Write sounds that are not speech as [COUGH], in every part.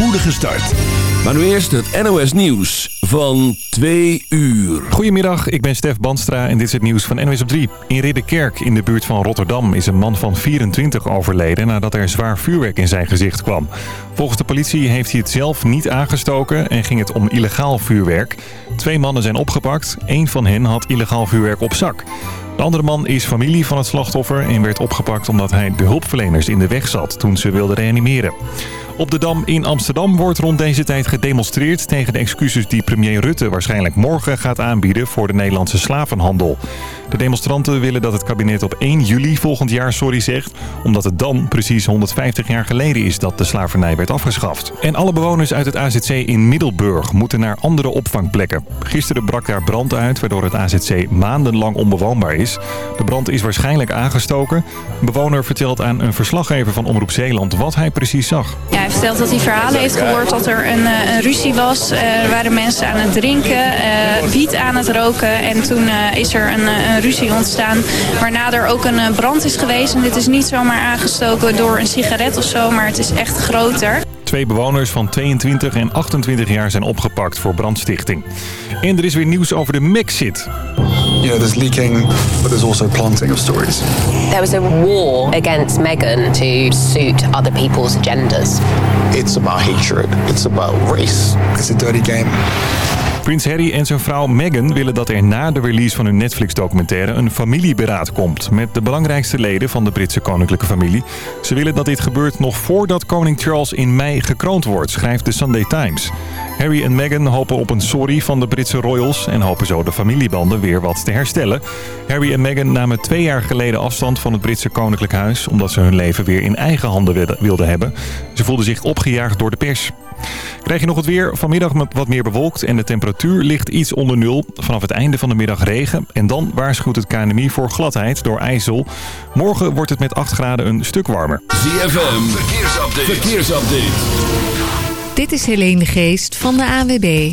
spoedige start. Maar nu eerst het NOS Nieuws van 2 uur. Goedemiddag, ik ben Stef Banstra en dit is het nieuws van NOS op 3. In Ridderkerk in de buurt van Rotterdam is een man van 24 overleden... nadat er zwaar vuurwerk in zijn gezicht kwam. Volgens de politie heeft hij het zelf niet aangestoken en ging het om illegaal vuurwerk. Twee mannen zijn opgepakt. Eén van hen had illegaal vuurwerk op zak. De andere man is familie van het slachtoffer en werd opgepakt omdat hij de hulpverleners in de weg zat toen ze wilden reanimeren. Op de Dam in Amsterdam wordt rond deze tijd gedemonstreerd tegen de excuses die premier Rutte waarschijnlijk morgen gaat aanbieden voor de Nederlandse slavenhandel. De demonstranten willen dat het kabinet op 1 juli volgend jaar sorry zegt, omdat het dan precies 150 jaar geleden is dat de slavernij werd afgeschaft. En alle bewoners uit het AZC in Middelburg moeten naar andere opvangplekken. Gisteren brak daar brand uit, waardoor het AZC maandenlang onbewoonbaar is. De brand is waarschijnlijk aangestoken. Een bewoner vertelt aan een verslaggever van Omroep Zeeland wat hij precies zag. Hij dat hij verhalen heeft gehoord dat er een, eh, een ruzie was. Er waren mensen aan het drinken, uh, wiet aan het roken. En toen is er een, een, ruzie ontstaan waarna er ook een brand is geweest. En dit is niet zomaar aangestoken door een sigaret of zo, maar het is echt groter. Twee bewoners van 22 en 28 jaar zijn opgepakt voor brandstichting. En er is weer nieuws over de Mexit. You know, there's leaking, but there's also planting of stories. There was a war against Meghan to suit other people's agendas. It's about hatred. It's about race. It's a dirty game. Prins Harry en zijn vrouw Meghan willen dat er na de release van hun Netflix-documentaire een familieberaad komt met de belangrijkste leden van de Britse koninklijke familie. Ze willen dat dit gebeurt nog voordat koning Charles in mei gekroond wordt, schrijft de Sunday Times. Harry en Meghan hopen op een sorry van de Britse royals en hopen zo de familiebanden weer wat te herstellen. Harry en Meghan namen twee jaar geleden afstand van het Britse koninklijk huis omdat ze hun leven weer in eigen handen wilden hebben. Ze voelden zich opgejaagd door de pers. Krijg je nog het weer? Vanmiddag wat meer bewolkt en de temperatuur ligt iets onder nul. Vanaf het einde van de middag regen. En dan waarschuwt het KNMI voor gladheid door ijzel. Morgen wordt het met 8 graden een stuk warmer. ZFM, verkeersupdate. verkeersupdate. Dit is Helene Geest van de AWB.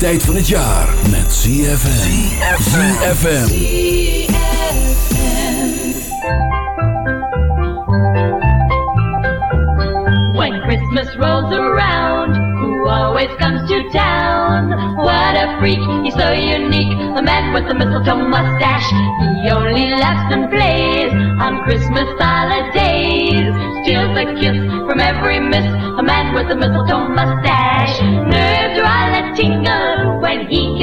Tijd van het jaar met ZFM. ZFM. When Christmas rolls around, who always comes to town? What a freak, he's so unique, the man with the mistletoe mustache. He only laughs and plays on Christmas holidays. Steals a kiss from every miss, a man with the mistletoe mustache.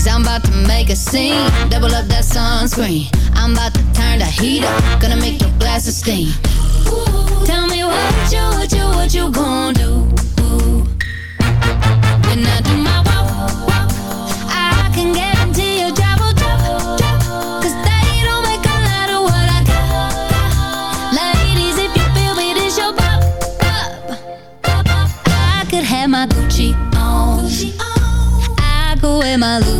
Cause I'm about to make a scene. Double up that sunscreen. I'm about to turn the heat up. Gonna make your glasses steam. Ooh, tell me what you, what you, what you gonna do? When I do my walk, walk, I can guarantee you trouble, trouble, trouble. Cause they don't make a lot of what I got. Ladies, if you feel me, this your pop, pop. I could have my Gucci on. I go wear my Louis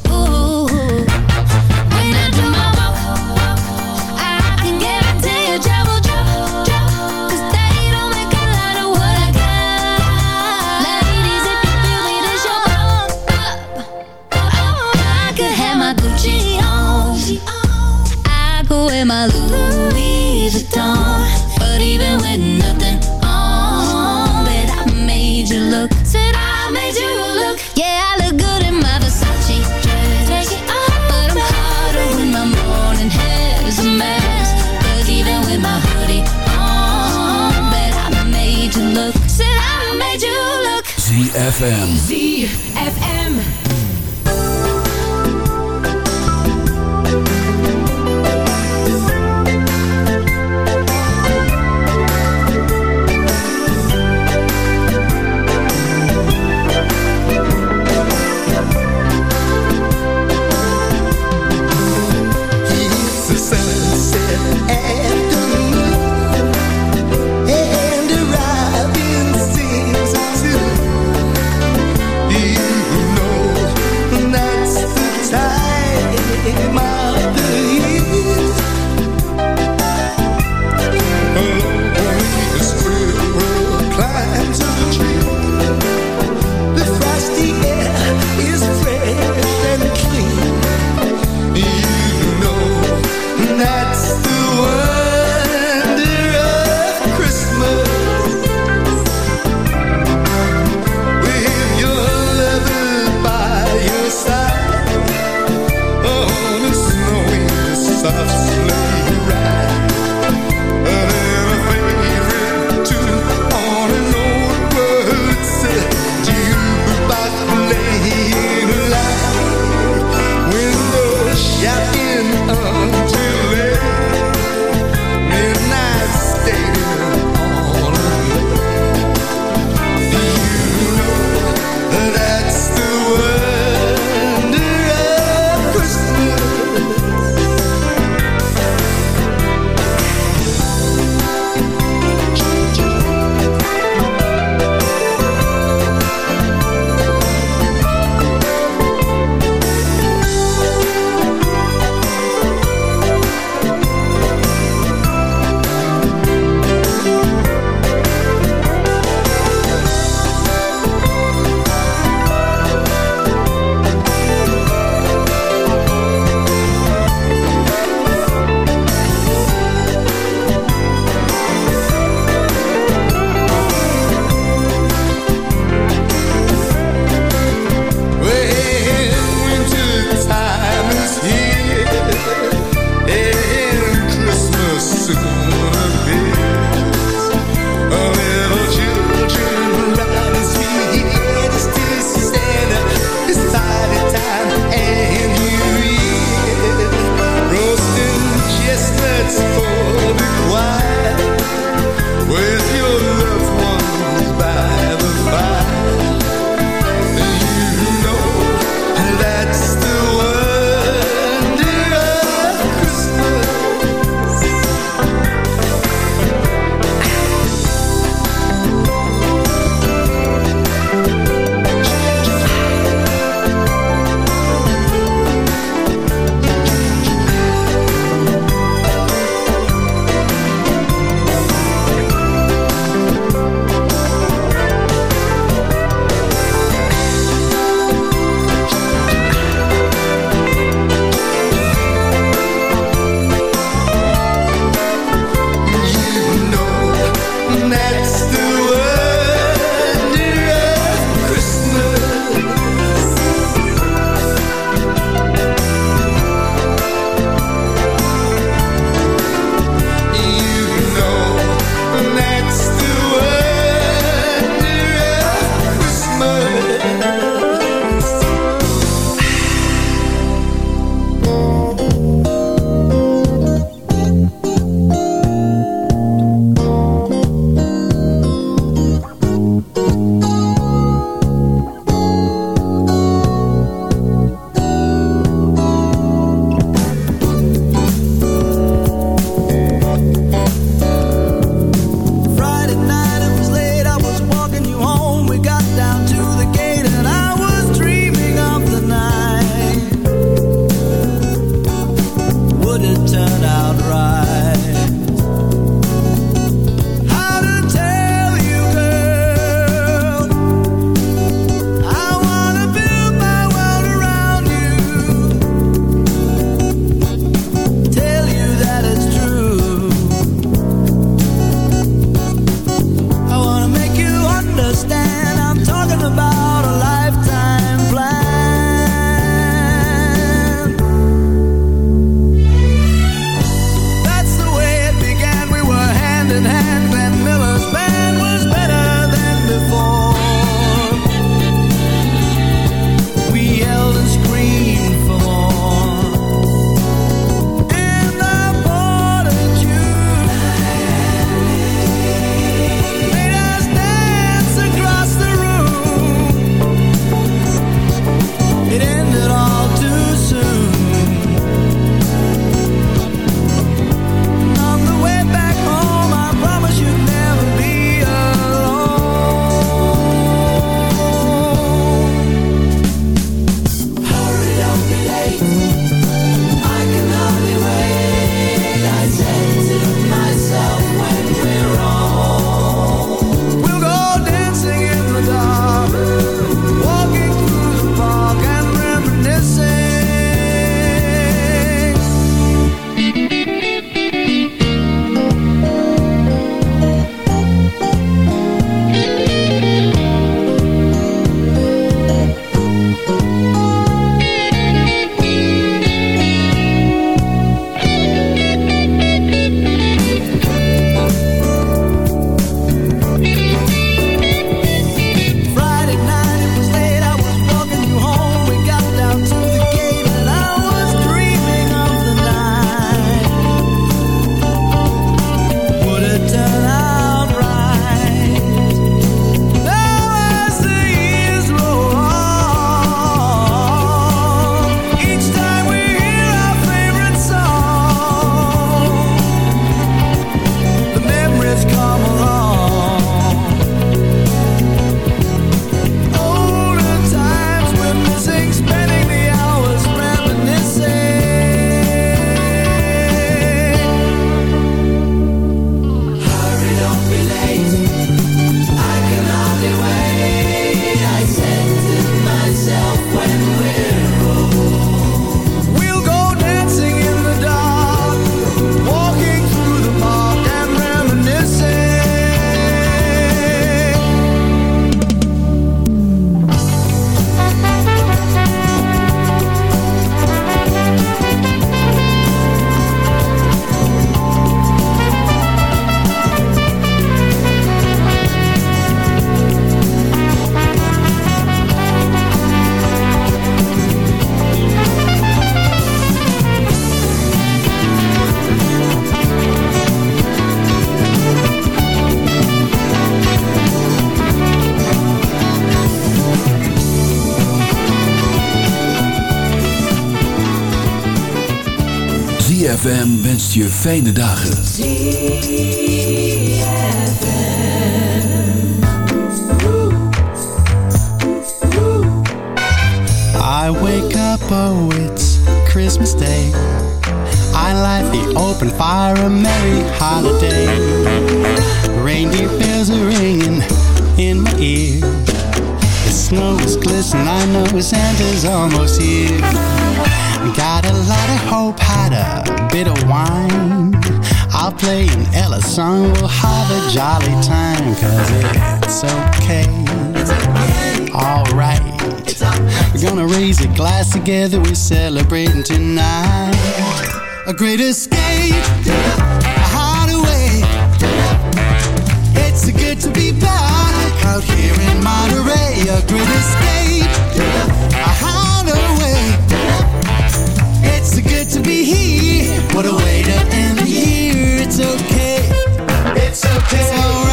ZFM. ZFM. wenst je fijne dagen. I wake up, oh it's Christmas Day. I light the open fire, a merry holiday. Reindeer bells are ringing in my ear. The snow is glistening, I know Santa's almost here. Got a lot of hope, had a bit of wine. I'll play an Ella song, we'll have a jolly time, cause it's okay. Alright. We're gonna raise a glass together, we're celebrating tonight. A great escape, a hideaway. It's good to be back out here in Monterey. A great escape, a hideaway to be here. What a way to end the year. It's okay. It's okay. It's alright.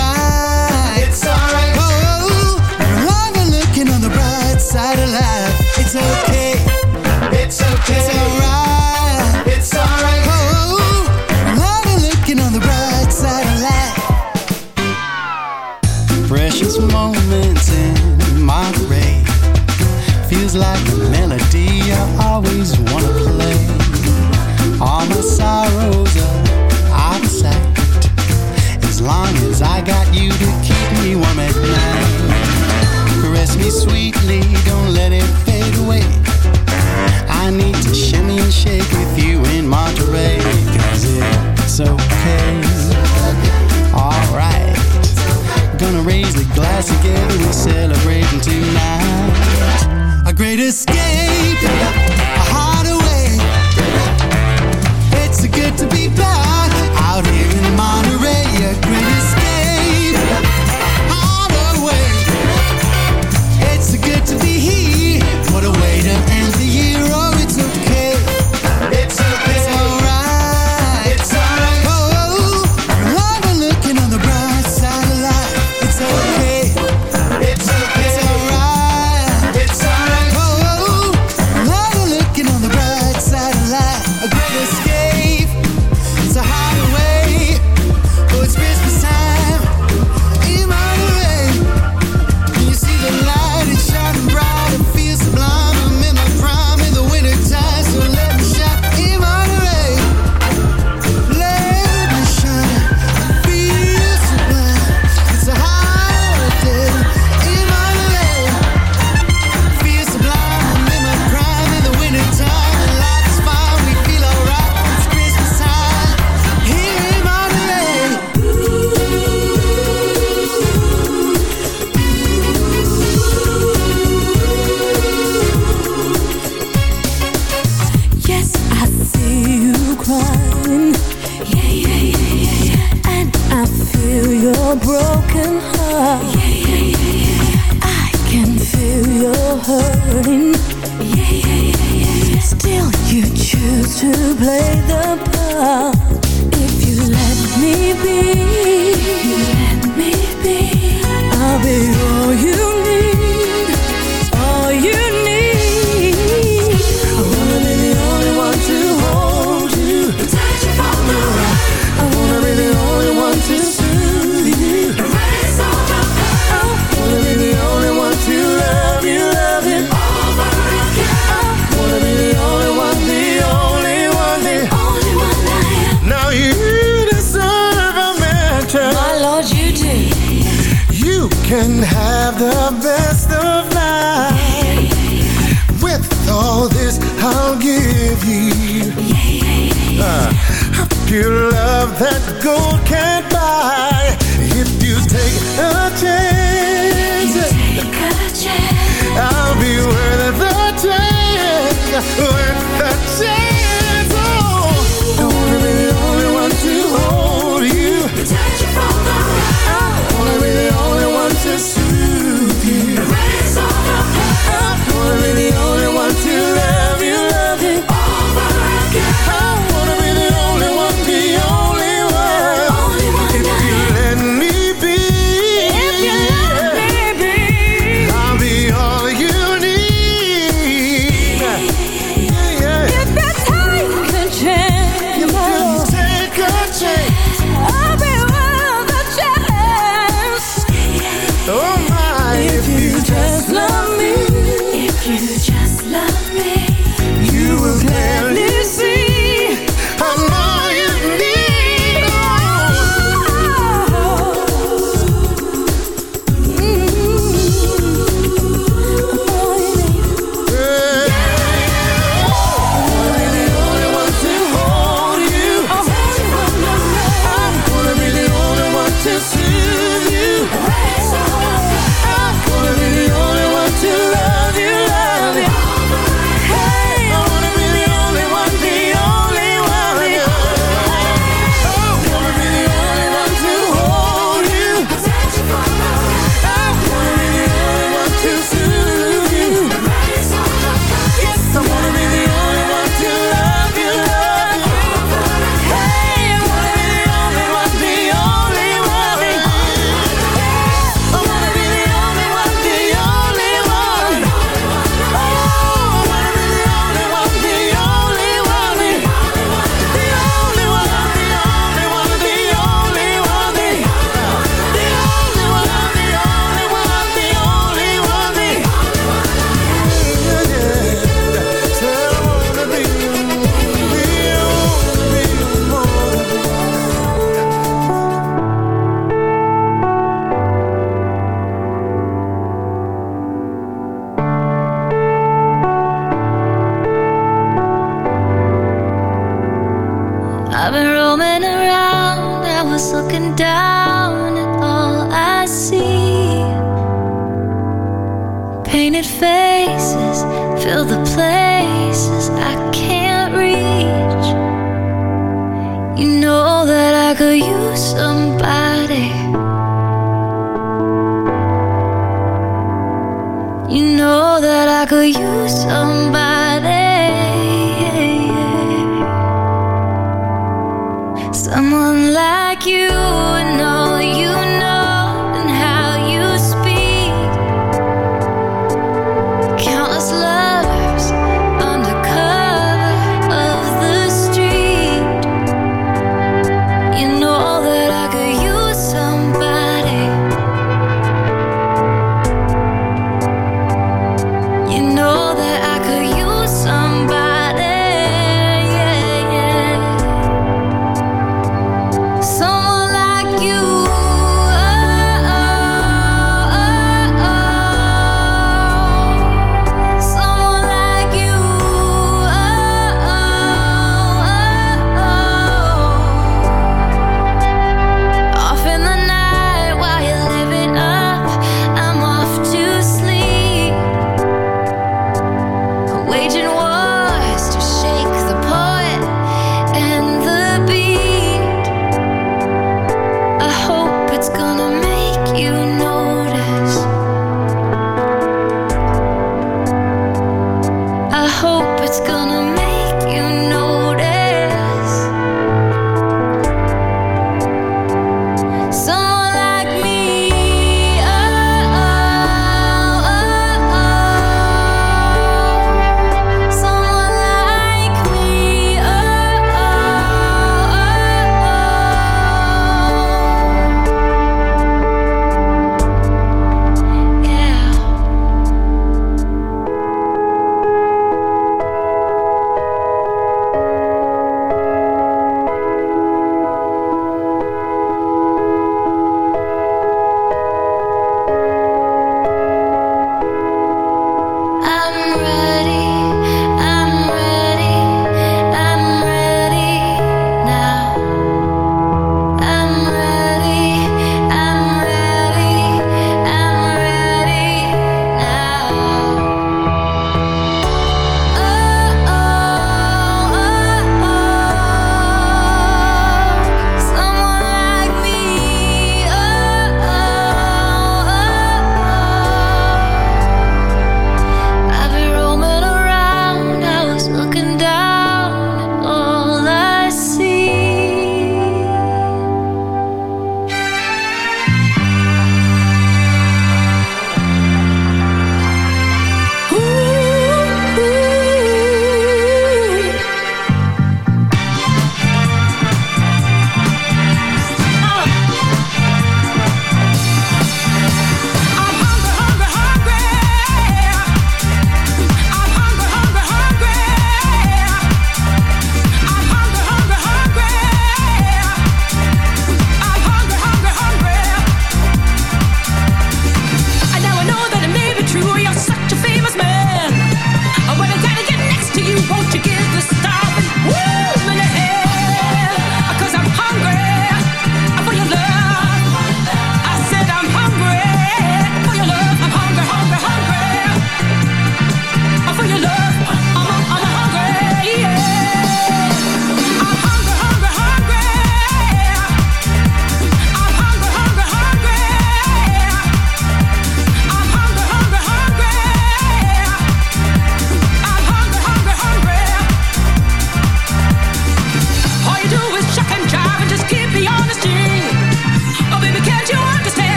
to play the cold that I could use somebody.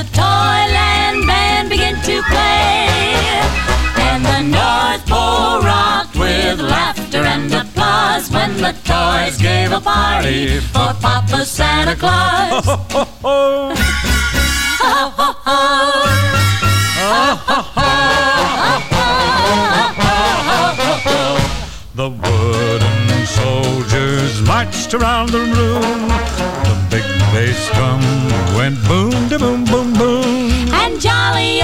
The Toyland band began to play, and the North Pole rocked with laughter and applause when the toys gave a party for Papa Santa Claus. [LAUGHS] The wooden soldiers marched around the room.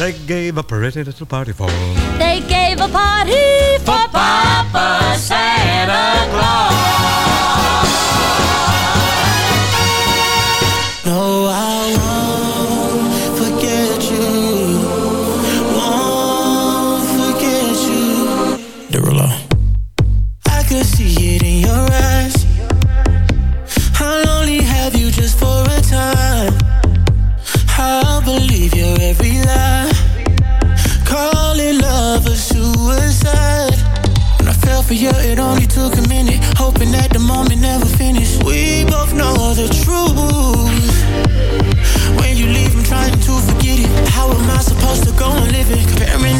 They gave a pretty little party for They gave a party for Papa Santa Claus. on never finish. We both know the truth. When you leave, I'm trying to forget it. How am I supposed to go on living? Comparing